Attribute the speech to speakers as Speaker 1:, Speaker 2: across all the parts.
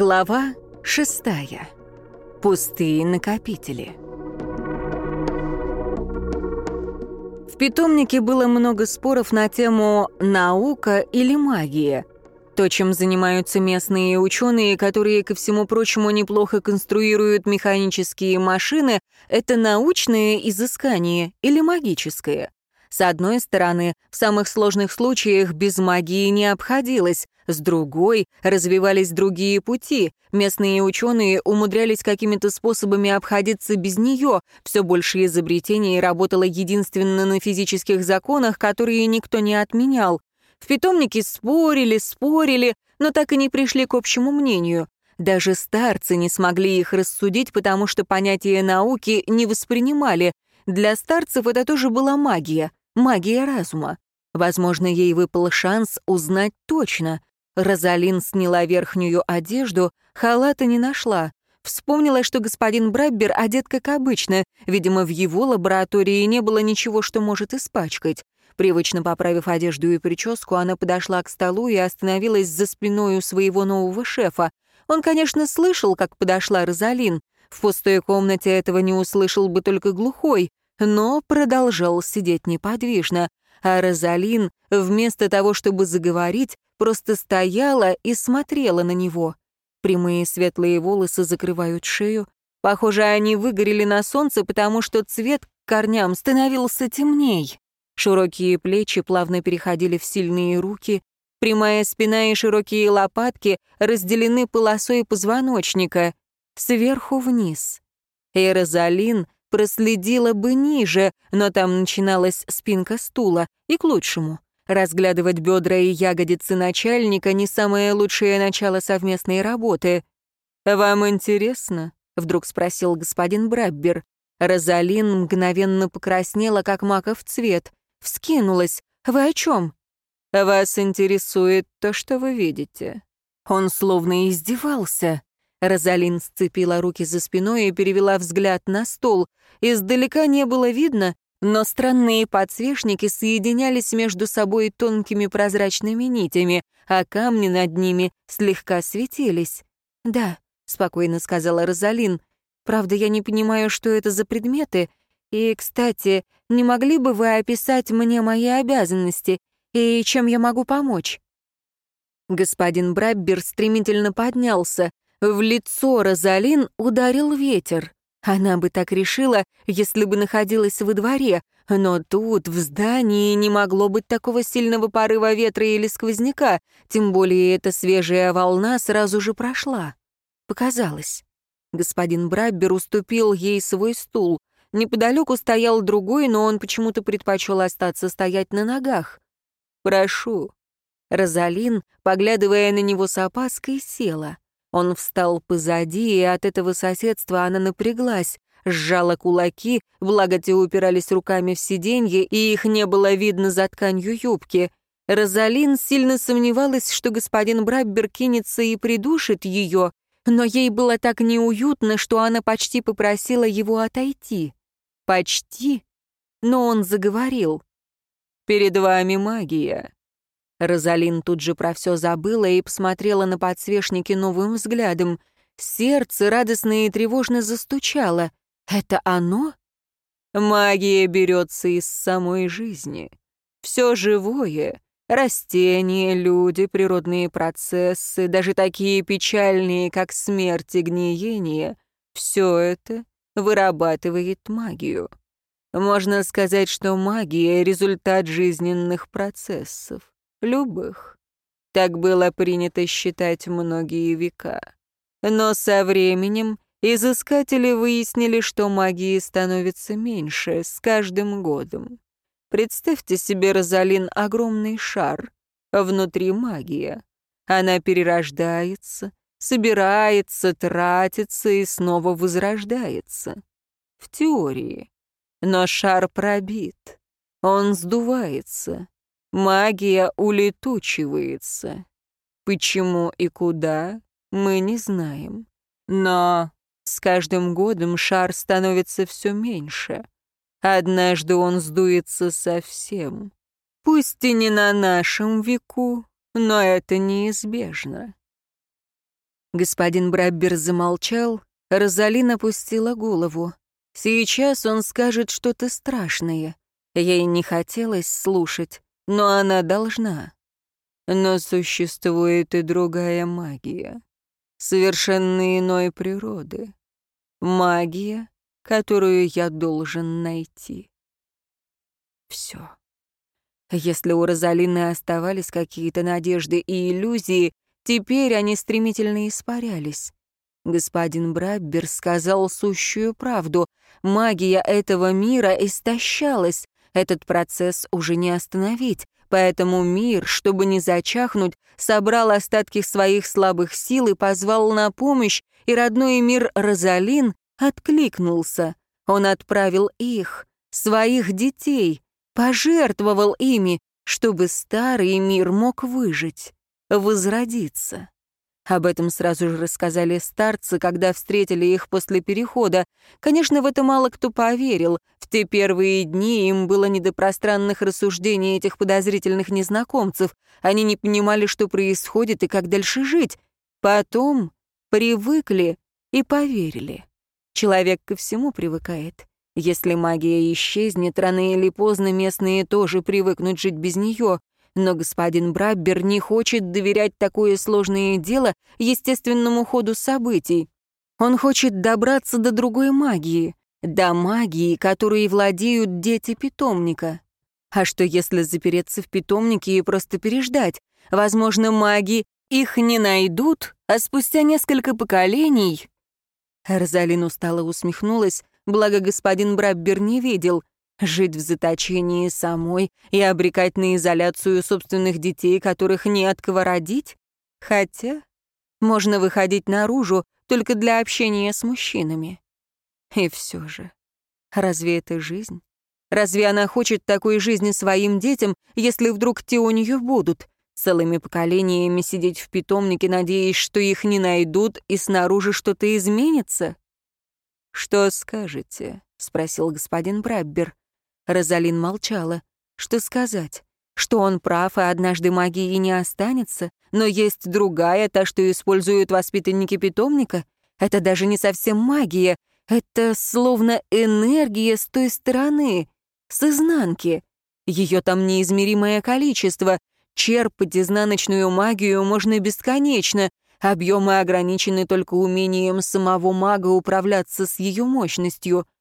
Speaker 1: Глава шестая. Пустые накопители. В питомнике было много споров на тему «наука» или «магия». То, чем занимаются местные ученые, которые, ко всему прочему, неплохо конструируют механические машины, это научное изыскание или магическое. С одной стороны, в самых сложных случаях без магии не обходилось, с другой развивались другие пути. Местные ученые умудрялись какими-то способами обходиться без нее. Все больше изобретений работало единственно на физических законах, которые никто не отменял. В питомнике спорили, спорили, но так и не пришли к общему мнению. Даже старцы не смогли их рассудить, потому что понятия науки не воспринимали. Для старцев это тоже была магия. Магия разума. Возможно, ей выпал шанс узнать точно. Розалин сняла верхнюю одежду, халата не нашла. Вспомнила, что господин Браббер одет как обычно. Видимо, в его лаборатории не было ничего, что может испачкать. Привычно поправив одежду и прическу, она подошла к столу и остановилась за спиной у своего нового шефа. Он, конечно, слышал, как подошла Розалин. В пустой комнате этого не услышал бы только глухой но продолжал сидеть неподвижно, а Розалин, вместо того, чтобы заговорить, просто стояла и смотрела на него. Прямые светлые волосы закрывают шею. Похоже, они выгорели на солнце, потому что цвет к корням становился темней. Широкие плечи плавно переходили в сильные руки, прямая спина и широкие лопатки разделены полосой позвоночника, сверху вниз. И Розалин проследила бы ниже, но там начиналась спинка стула, и к лучшему. Разглядывать бедра и ягодицы начальника — не самое лучшее начало совместной работы. «Вам интересно?» — вдруг спросил господин Браббер. Розалин мгновенно покраснела, как маков цвет. Вскинулась. «Вы о чем?» «Вас интересует то, что вы видите». Он словно издевался. Розалин сцепила руки за спиной и перевела взгляд на стол. Издалека не было видно, но странные подсвечники соединялись между собой тонкими прозрачными нитями, а камни над ними слегка светились. «Да», — спокойно сказала Розалин, — «правда, я не понимаю, что это за предметы. И, кстати, не могли бы вы описать мне мои обязанности и чем я могу помочь?» Господин Браббер стремительно поднялся. В лицо Розалин ударил ветер. Она бы так решила, если бы находилась во дворе, но тут, в здании, не могло быть такого сильного порыва ветра или сквозняка, тем более эта свежая волна сразу же прошла. Показалось. Господин Браббер уступил ей свой стул. Неподалеку стоял другой, но он почему-то предпочел остаться стоять на ногах. «Прошу». Розалин, поглядывая на него с опаской, села. Он встал позади, и от этого соседства она напряглась, сжала кулаки, благо те упирались руками в сиденье, и их не было видно за тканью юбки. Розалин сильно сомневалась, что господин Браббер кинется и придушит ее, но ей было так неуютно, что она почти попросила его отойти. Почти. Но он заговорил. «Перед вами магия. Розалин тут же про все забыла и посмотрела на подсвечники новым взглядом. Сердце радостно и тревожно застучало. «Это оно?» «Магия берется из самой жизни. Все живое — растения, люди, природные процессы, даже такие печальные, как смерть и гниение — все это вырабатывает магию. Можно сказать, что магия — результат жизненных процессов любых. Так было принято считать многие века. Но со временем изыскатели выяснили, что магии становится меньше с каждым годом. Представьте себе, Розалин, огромный шар. Внутри магия. Она перерождается, собирается, тратится и снова возрождается. В теории. Но шар пробит. Он сдувается. Магия улетучивается. Почему и куда, мы не знаем. Но с каждым годом шар становится все меньше. Однажды он сдуется совсем. Пусть и не на нашем веку, но это неизбежно. Господин Браббер замолчал, Розалин опустила голову. Сейчас он скажет что-то страшное. Ей не хотелось слушать, но она должна. Но существует и другая магия, совершенно иной природы. Магия, которую я должен найти. Все. Если у Розалины оставались какие-то надежды и иллюзии, теперь они стремительно испарялись. Господин Браббер сказал сущую правду. Магия этого мира истощалась. Этот процесс уже не остановить. Поэтому мир, чтобы не зачахнуть, собрал остатки своих слабых сил и позвал на помощь, и родной мир Розалин откликнулся. Он отправил их, своих детей, пожертвовал ими, чтобы старый мир мог выжить, возродиться. Об этом сразу же рассказали старцы, когда встретили их после перехода. Конечно, в это мало кто поверил. В те первые дни им было не до пространных рассуждений этих подозрительных незнакомцев. Они не понимали, что происходит и как дальше жить. Потом привыкли и поверили. Человек ко всему привыкает. Если магия исчезнет, рано или поздно местные тоже привыкнут жить без нее. Но господин Браббер не хочет доверять такое сложное дело естественному ходу событий. Он хочет добраться до другой магии, до магии, которой владеют дети питомника. А что если запереться в питомнике и просто переждать? Возможно, маги их не найдут, а спустя несколько поколений... Розалин устало усмехнулась, благо господин Браббер не видел. Жить в заточении самой и обрекать на изоляцию собственных детей, которых не от кого родить? Хотя можно выходить наружу только для общения с мужчинами. И все же, разве это жизнь? Разве она хочет такой жизни своим детям, если вдруг те у нее будут? Целыми поколениями сидеть в питомнике, надеясь, что их не найдут, и снаружи что-то изменится? «Что скажете?» — спросил господин Браббер. Розалин молчала. Что сказать? Что он прав, и однажды магии не останется, но есть другая, та, что используют воспитанники питомника. Это даже не совсем магия, это словно энергия с той стороны, с изнанки. Ее там неизмеримое количество. Черпать изнаночную магию можно бесконечно. Объемы ограничены только умением самого мага управляться с ее мощностью —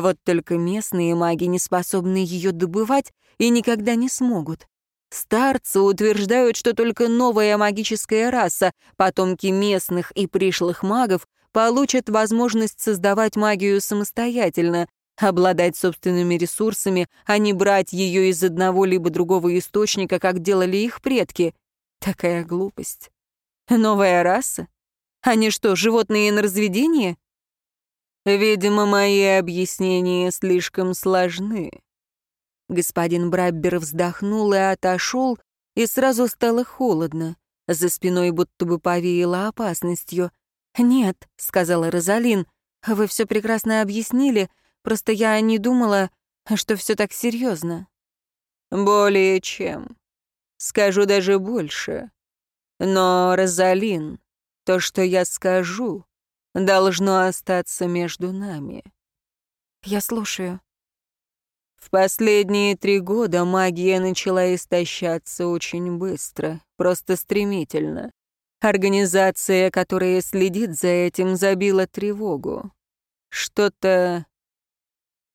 Speaker 1: вот только местные маги не способны ее добывать и никогда не смогут. Старцы утверждают, что только новая магическая раса, потомки местных и пришлых магов, получат возможность создавать магию самостоятельно, обладать собственными ресурсами, а не брать ее из одного либо другого источника, как делали их предки. Такая глупость. Новая раса? Они что, животные на разведение? Видимо, мои объяснения слишком сложны. Господин Браббер вздохнул и отошел, и сразу стало холодно. За спиной будто бы повеяло опасностью. «Нет», — сказала Розалин, — «вы все прекрасно объяснили, просто я не думала, что все так серьезно. «Более чем. Скажу даже больше. Но, Розалин, то, что я скажу, должно остаться между нами. Я слушаю. В последние три года магия начала истощаться очень быстро, просто стремительно. Организация, которая следит за этим, забила тревогу. Что-то...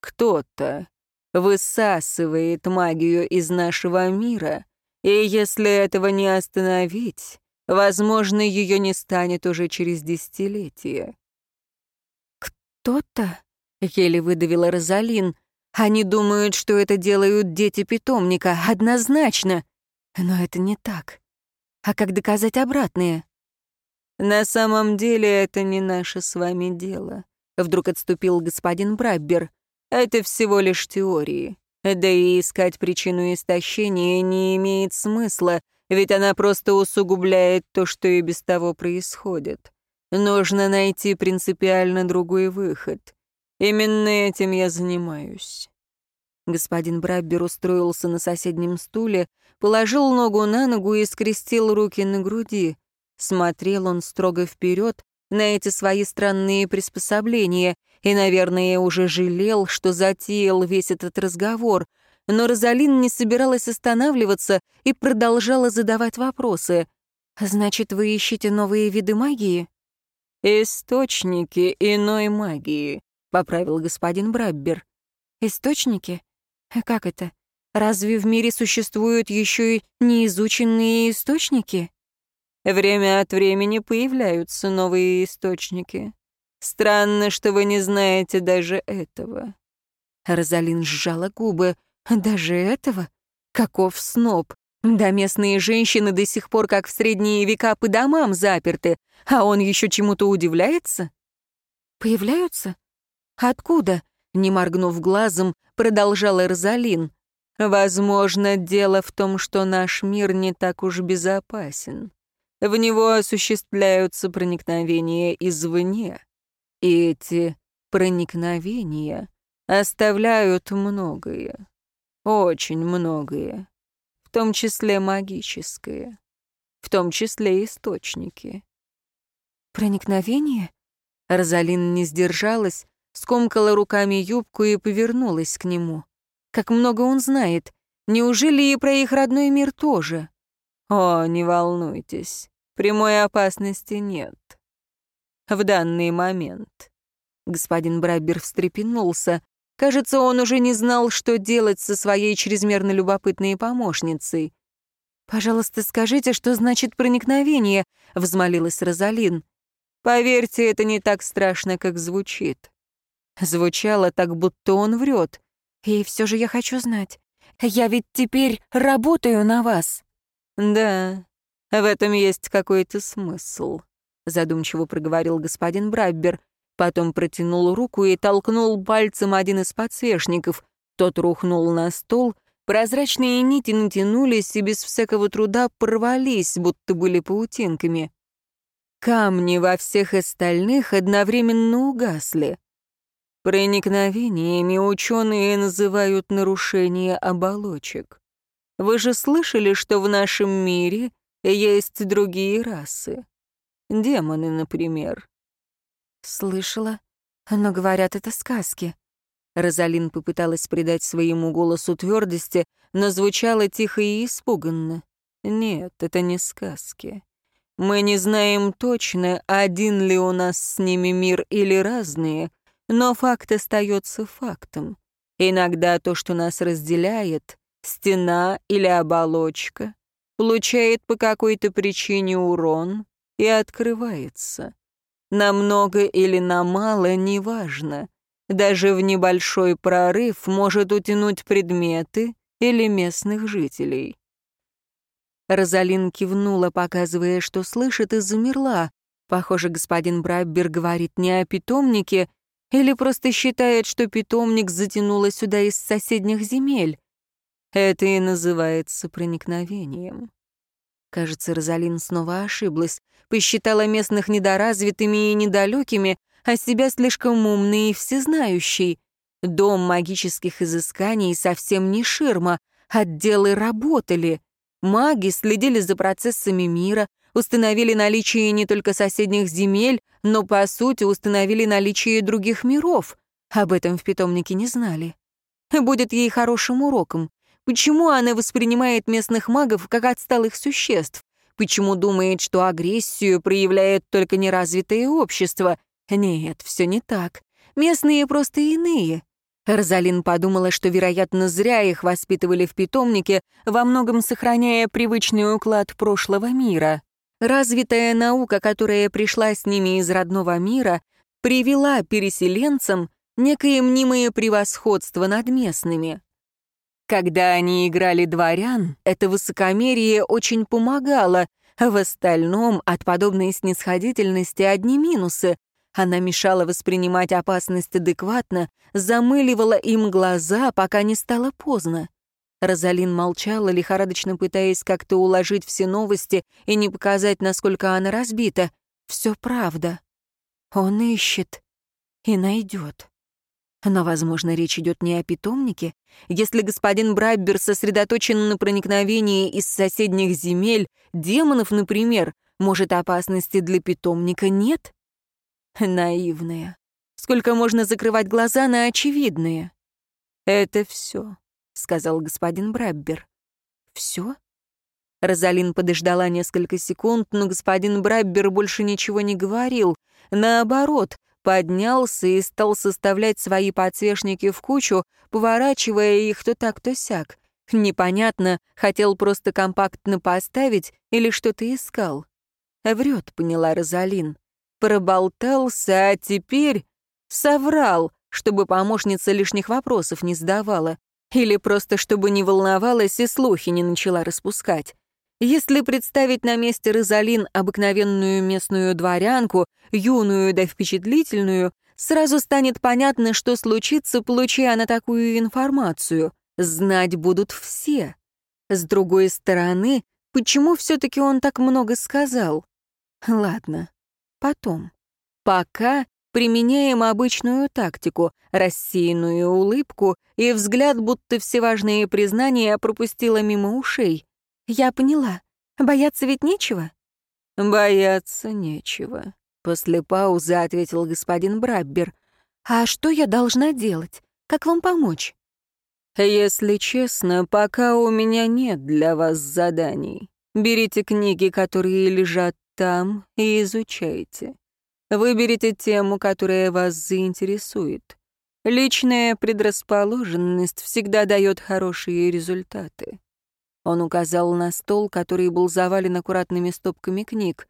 Speaker 1: Кто-то высасывает магию из нашего мира, и если этого не остановить, Возможно, ее не станет уже через десятилетия. «Кто-то?» — еле выдавила Розалин. «Они думают, что это делают дети питомника, однозначно. Но это не так. А как доказать обратное?» «На самом деле это не наше с вами дело», — вдруг отступил господин Браббер. «Это всего лишь теории. Да и искать причину истощения не имеет смысла, ведь она просто усугубляет то, что и без того происходит. Нужно найти принципиально другой выход. Именно этим я занимаюсь. Господин Браббер устроился на соседнем стуле, положил ногу на ногу и скрестил руки на груди. Смотрел он строго вперед на эти свои странные приспособления и, наверное, уже жалел, что затеял весь этот разговор, но Розалин не собиралась останавливаться и продолжала задавать вопросы. «Значит, вы ищете новые виды магии?» «Источники иной магии», — поправил господин Браббер. «Источники? Как это? Разве в мире существуют еще и неизученные источники?» «Время от времени появляются новые источники. Странно, что вы не знаете даже этого». Розалин сжала губы. «Даже этого? Каков сноб? Да местные женщины до сих пор, как в средние века, по домам заперты, а он еще чему-то удивляется?» «Появляются? Откуда?» Не моргнув глазом, продолжала Розалин. «Возможно, дело в том, что наш мир не так уж безопасен. В него осуществляются проникновения извне. И эти проникновения оставляют многое, очень многое, в том числе магическое, в том числе источники. Проникновение? Розалин не сдержалась, скомкала руками юбку и повернулась к нему. Как много он знает. Неужели и про их родной мир тоже? О, не волнуйтесь, прямой опасности нет в данный момент. Господин Браббер встрепенулся. Кажется, он уже не знал, что делать со своей чрезмерно любопытной помощницей. «Пожалуйста, скажите, что значит проникновение?» — взмолилась Розалин. «Поверьте, это не так страшно, как звучит». Звучало так, будто он врет. «И все же я хочу знать. Я ведь теперь работаю на вас». «Да, в этом есть какой-то смысл», задумчиво проговорил господин Браббер. Потом протянул руку и толкнул пальцем один из подсвечников. Тот рухнул на стол, прозрачные нити натянулись и без всякого труда порвались, будто были паутинками. Камни во всех остальных одновременно угасли. Проникновениями ученые называют нарушение оболочек. Вы же слышали, что в нашем мире есть другие расы? Демоны, например. Слышала, но говорят, это сказки. Розалин попыталась придать своему голосу твердости, но звучало тихо и испуганно. Нет, это не сказки. Мы не знаем точно, один ли у нас с ними мир или разные, но факт остается фактом. Иногда то, что нас разделяет, стена или оболочка, получает по какой-то причине урон, и открывается. На много или на мало, неважно. Даже в небольшой прорыв может утянуть предметы или местных жителей. Розалин кивнула, показывая, что слышит, и замерла. Похоже, господин Браббер говорит не о питомнике, или просто считает, что питомник затянуло сюда из соседних земель. Это и называется проникновением. Кажется, Розалин снова ошиблась, посчитала местных недоразвитыми и недалекими, а себя слишком умной и всезнающей. Дом магических изысканий совсем не ширма, отделы работали. Маги следили за процессами мира, установили наличие не только соседних земель, но, по сути, установили наличие других миров. Об этом в питомнике не знали. Будет ей хорошим уроком. Почему она воспринимает местных магов как отсталых существ? Почему думает, что агрессию проявляет только неразвитое общество? Нет, все не так. Местные просто иные. Розалин подумала, что, вероятно, зря их воспитывали в питомнике, во многом сохраняя привычный уклад прошлого мира. Развитая наука, которая пришла с ними из родного мира, привела переселенцам некое мнимое превосходство над местными. Когда они играли дворян, это высокомерие очень помогало, а в остальном от подобной снисходительности одни минусы. Она мешала воспринимать опасность адекватно, замыливала им глаза, пока не стало поздно. Розалин молчала, лихорадочно пытаясь как-то уложить все новости и не показать, насколько она разбита. Все правда. Он ищет и найдет. Но, возможно, речь идет не о питомнике. Если господин Браббер сосредоточен на проникновении из соседних земель, демонов, например, Может, опасности для питомника нет? Наивная. Сколько можно закрывать глаза на очевидные? «Это все», — сказал господин Браббер. «Все?» Розалин подождала несколько секунд, но господин Браббер больше ничего не говорил. Наоборот, поднялся и стал составлять свои подсвечники в кучу, поворачивая их то так, то сяк. Непонятно, хотел просто компактно поставить или что-то искал. Врет, поняла Розалин. Проболтался, а теперь соврал, чтобы помощница лишних вопросов не задавала. Или просто чтобы не волновалась и слухи не начала распускать. Если представить на месте Розалин обыкновенную местную дворянку, юную да впечатлительную, сразу станет понятно, что случится, получая она такую информацию. Знать будут все. С другой стороны, почему все-таки он так много сказал? Ладно, потом. Пока применяем обычную тактику, рассеянную улыбку и взгляд, будто все важные признания пропустила мимо ушей. Я поняла. Бояться ведь нечего? Бояться нечего. После паузы ответил господин Браббер. А что я должна делать? Как вам помочь? Если честно, пока у меня нет для вас заданий. Берите книги, которые лежат там, и изучайте. Выберите тему, которая вас заинтересует. Личная предрасположенность всегда дает хорошие результаты. Он указал на стол, который был завален аккуратными стопками книг.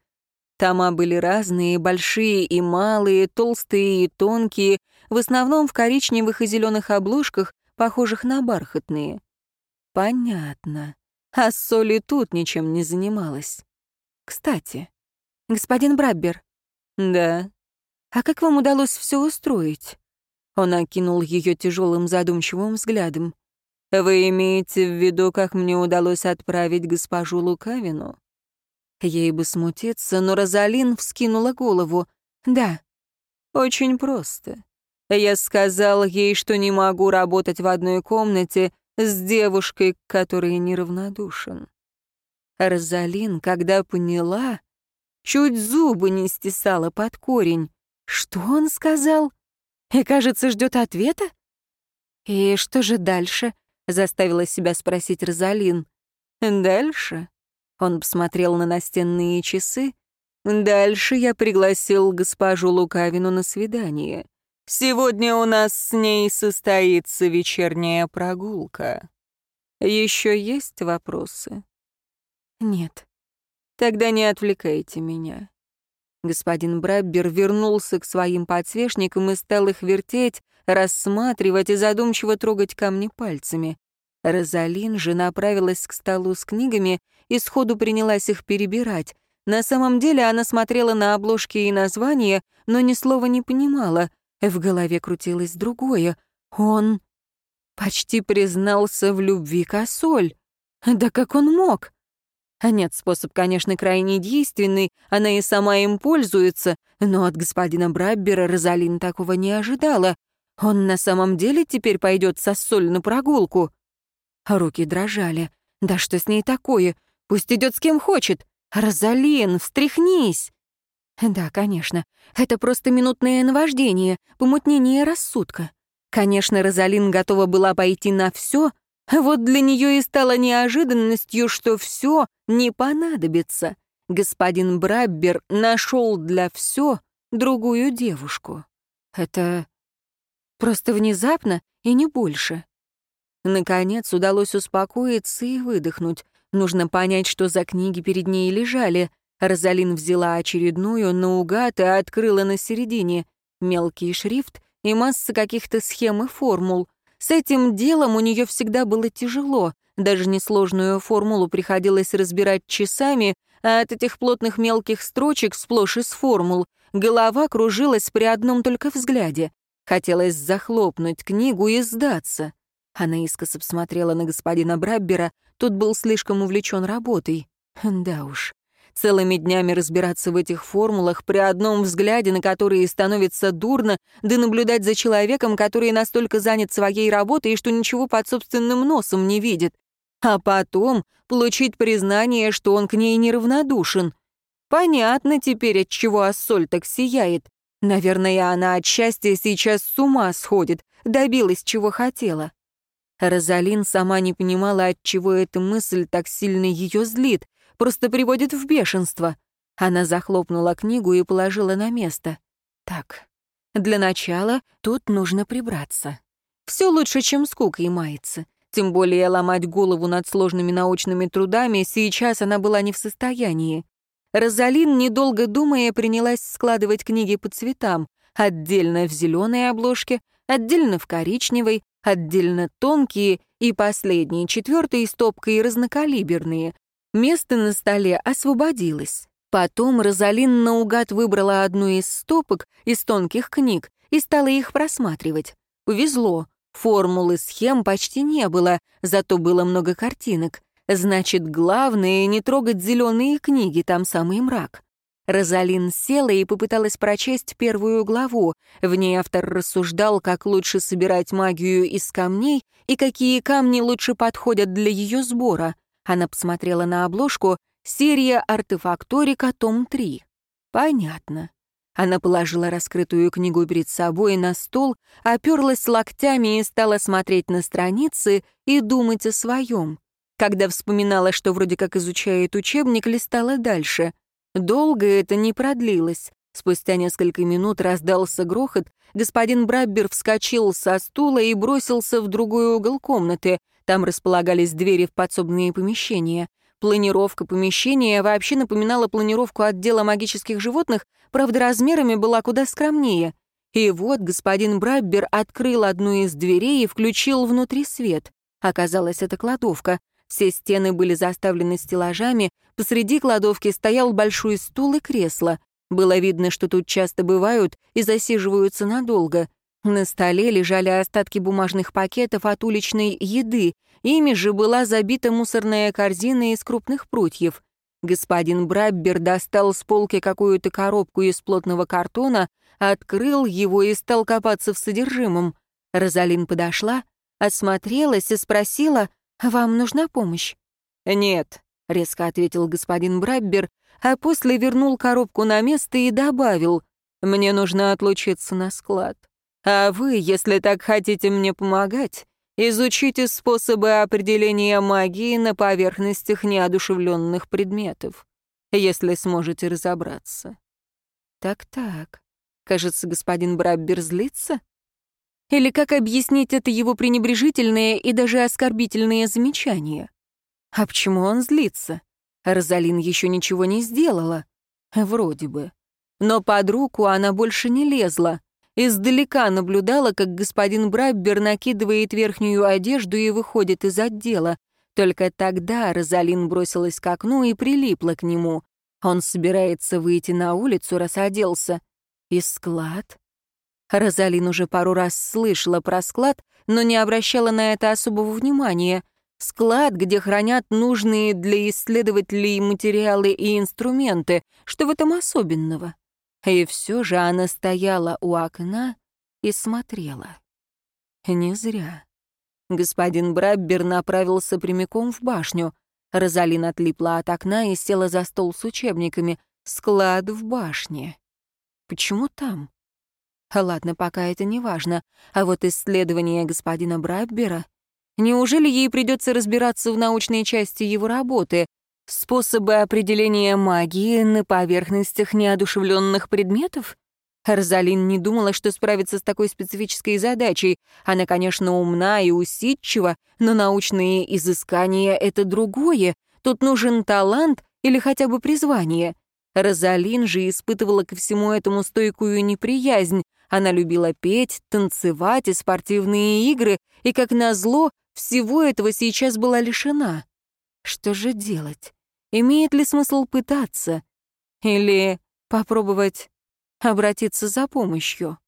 Speaker 1: Тома были разные, большие и малые, толстые и тонкие, в основном в коричневых и зеленых обложках, похожих на бархатные. Понятно. А Соли тут ничем не занималась. Кстати, господин Браббер. Да. А как вам удалось все устроить? Он окинул ее тяжелым задумчивым взглядом. «Вы имеете в виду, как мне удалось отправить госпожу Лукавину?» Ей бы смутиться, но Розалин вскинула голову. «Да». «Очень просто. Я сказал ей, что не могу работать в одной комнате с девушкой, к которой неравнодушен». Розалин, когда поняла, чуть зубы не стесала под корень. Что он сказал? И, кажется, ждет ответа? И что же дальше? Заставила себя спросить Розалин. «Дальше?» Он посмотрел на настенные часы. «Дальше я пригласил госпожу Лукавину на свидание. Сегодня у нас с ней состоится вечерняя прогулка. Еще есть вопросы?» «Нет». «Тогда не отвлекайте меня. Господин Браббер вернулся к своим подсвечникам и стал их вертеть, рассматривать и задумчиво трогать камни пальцами. Розалин же направилась к столу с книгами и сходу принялась их перебирать. На самом деле она смотрела на обложки и названия, но ни слова не понимала. В голове крутилось другое. Он почти признался в любви к Ассоль. Да как он мог? А нет, способ, конечно, крайне действенный, она и сама им пользуется, но от господина Браббера Розалин такого не ожидала. Он на самом деле теперь пойдет со соль на прогулку. Руки дрожали. Да что с ней такое? Пусть идет с кем хочет. Розалин, встряхнись. Да, конечно, это просто минутное наваждение, помутнение рассудка. Конечно, Розалин готова была пойти на все, вот для нее и стало неожиданностью, что все не понадобится. Господин Браббер нашел для все другую девушку. Это просто внезапно и не больше. Наконец удалось успокоиться и выдохнуть. Нужно понять, что за книги перед ней лежали. Розалин взяла очередную наугад и открыла на середине. Мелкий шрифт и масса каких-то схем и формул — с этим делом у нее всегда было тяжело. Даже несложную формулу приходилось разбирать часами, а от этих плотных мелких строчек сплошь из формул голова кружилась при одном только взгляде. Хотелось захлопнуть книгу и сдаться. Она искоса посмотрела на господина Браббера, тот был слишком увлечен работой. Да уж, целыми днями разбираться в этих формулах, при одном взгляде на которые становится дурно, да наблюдать за человеком, который настолько занят своей работой, что ничего под собственным носом не видит. А потом получить признание, что он к ней неравнодушен. Понятно теперь, от чего Ассоль так сияет. Наверное, она от счастья сейчас с ума сходит, добилась, чего хотела. Розалин сама не понимала, от чего эта мысль так сильно ее злит, просто приводит в бешенство. Она захлопнула книгу и положила на место. Так, для начала тут нужно прибраться. Все лучше, чем скукой мается. Тем более ломать голову над сложными научными трудами сейчас она была не в состоянии. Розалин, недолго думая, принялась складывать книги по цветам. Отдельно в зеленой обложке, отдельно в коричневой, отдельно тонкие и последние, четвертой стопкой разнокалиберные. Место на столе освободилось. Потом Розалин наугад выбрала одну из стопок из тонких книг и стала их просматривать. Повезло. Формулы схем почти не было, зато было много картинок. Значит, главное — не трогать зеленые книги, там самый мрак. Розалин села и попыталась прочесть первую главу. В ней автор рассуждал, как лучше собирать магию из камней и какие камни лучше подходят для ее сбора. Она посмотрела на обложку «Серия артефакторика, том 3». Понятно. Она положила раскрытую книгу перед собой на стол, оперлась локтями и стала смотреть на страницы и думать о своем. Когда вспоминала, что вроде как изучает учебник, листала дальше. Долго это не продлилось. Спустя несколько минут раздался грохот, господин Браббер вскочил со стула и бросился в другой угол комнаты. Там располагались двери в подсобные помещения. Планировка помещения вообще напоминала планировку отдела магических животных, правда, размерами была куда скромнее. И вот господин Браббер открыл одну из дверей и включил внутри свет. Оказалось, это кладовка. Все стены были заставлены стеллажами, посреди кладовки стоял большой стул и кресло. Было видно, что тут часто бывают и засиживаются надолго. На столе лежали остатки бумажных пакетов от уличной еды, ими же была забита мусорная корзина из крупных прутьев. Господин Браббер достал с полки какую-то коробку из плотного картона, открыл его и стал копаться в содержимом. Розалин подошла, осмотрелась и спросила, «Вам нужна помощь?» «Нет», — резко ответил господин Браббер, а после вернул коробку на место и добавил, «Мне нужно отлучиться на склад. А вы, если так хотите мне помогать, изучите способы определения магии на поверхностях неодушевленных предметов, если сможете разобраться». «Так-так, кажется, господин Браббер злится?» Или как объяснить это его пренебрежительное и даже оскорбительное замечание? А почему он злится? Розалин еще ничего не сделала. Вроде бы. Но под руку она больше не лезла. Издалека наблюдала, как господин Браббер накидывает верхнюю одежду и выходит из отдела. Только тогда Розалин бросилась к окну и прилипла к нему. Он собирается выйти на улицу, раз оделся. И склад? Розалин уже пару раз слышала про склад, но не обращала на это особого внимания. Склад, где хранят нужные для исследователей материалы и инструменты. Что в этом особенного? И все же она стояла у окна и смотрела. Не зря. Господин Браббер направился прямиком в башню. Розалин отлипла от окна и села за стол с учебниками. Склад в башне. Почему там? Ладно, пока это не важно. А вот исследование господина Браббера... Неужели ей придется разбираться в научной части его работы? Способы определения магии на поверхностях неодушевленных предметов? Розалин не думала, что справится с такой специфической задачей. Она, конечно, умна и усидчива, но научные изыскания — это другое. Тут нужен талант или хотя бы призвание. Розалин же испытывала ко всему этому стойкую неприязнь. Она любила петь, танцевать и спортивные игры, и, как назло, всего этого сейчас была лишена. Что же делать? Имеет ли смысл пытаться? Или попробовать обратиться за помощью?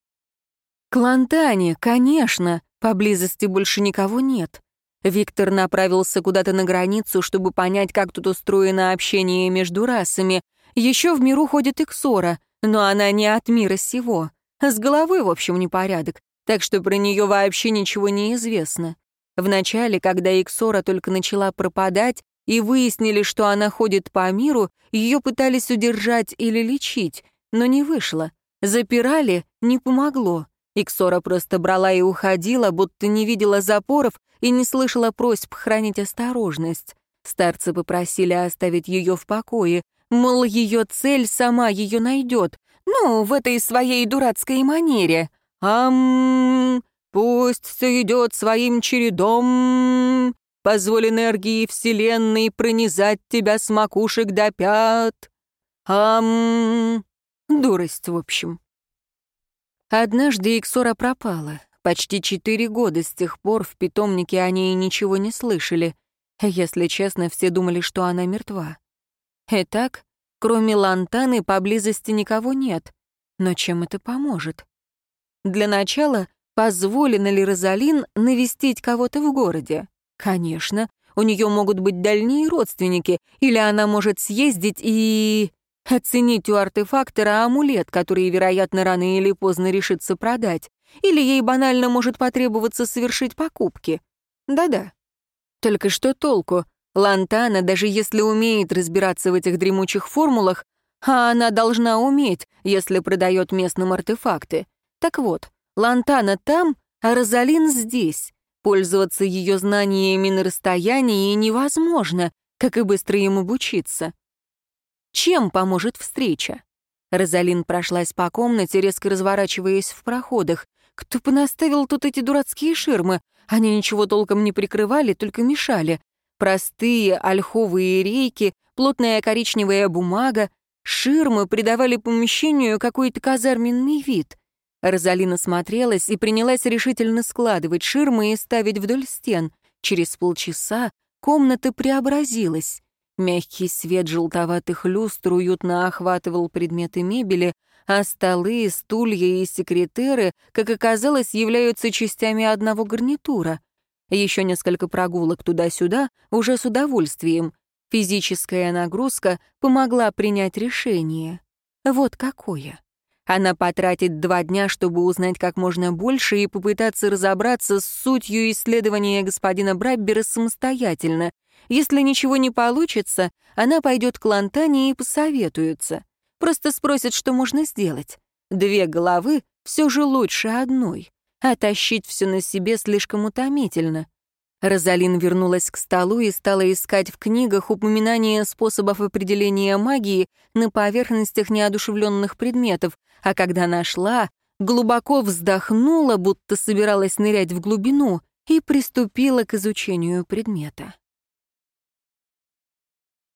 Speaker 1: К Лантане, конечно, поблизости больше никого нет. Виктор направился куда-то на границу, чтобы понять, как тут устроено общение между расами. Еще в миру ходит Иксора, но она не от мира сего. С головой, в общем, непорядок, так что про нее вообще ничего не известно. Вначале, когда Иксора только начала пропадать, и выяснили, что она ходит по миру, ее пытались удержать или лечить, но не вышло. Запирали — не помогло. Иксора просто брала и уходила, будто не видела запоров и не слышала просьб хранить осторожность. Старцы попросили оставить ее в покое, мол, ее цель сама ее найдет, ну, в этой своей дурацкой манере. Ам, пусть все идет своим чередом, позволь энергии Вселенной пронизать тебя с макушек до пят. Ам, дурость, в общем. Однажды Иксора пропала. Почти четыре года с тех пор в питомнике о ней ничего не слышали. Если честно, все думали, что она мертва. Итак, кроме Лантаны поблизости никого нет. Но чем это поможет? Для начала, позволено ли Розалин навестить кого-то в городе? Конечно, у нее могут быть дальние родственники, или она может съездить и... Оценить у артефактора амулет, который, вероятно, рано или поздно решится продать. Или ей банально может потребоваться совершить покупки. Да-да. Только что толку? Лантана, даже если умеет разбираться в этих дремучих формулах, а она должна уметь, если продает местным артефакты. Так вот, Лантана там, а Розалин здесь. Пользоваться ее знаниями на расстоянии невозможно, как и быстро им обучиться. Чем поможет встреча? Розалин прошлась по комнате, резко разворачиваясь в проходах. Кто понаставил тут эти дурацкие ширмы? Они ничего толком не прикрывали, только мешали. Простые ольховые рейки, плотная коричневая бумага, ширмы придавали помещению какой-то казарменный вид. Розалина смотрелась и принялась решительно складывать ширмы и ставить вдоль стен. Через полчаса комната преобразилась. Мягкий свет желтоватых люстр уютно охватывал предметы мебели, а столы, стулья и секретеры, как оказалось, являются частями одного гарнитура. Еще несколько прогулок туда-сюда уже с удовольствием. Физическая нагрузка помогла принять решение. Вот какое. Она потратит два дня, чтобы узнать как можно больше и попытаться разобраться с сутью исследования господина Браббера самостоятельно, если ничего не получится, она пойдет к Лантане и посоветуется. Просто спросит, что можно сделать. Две головы все же лучше одной. А тащить все на себе слишком утомительно. Розалин вернулась к столу и стала искать в книгах упоминания способов определения магии на поверхностях неодушевленных предметов, а когда нашла, глубоко вздохнула, будто собиралась нырять в глубину, и приступила к изучению предмета.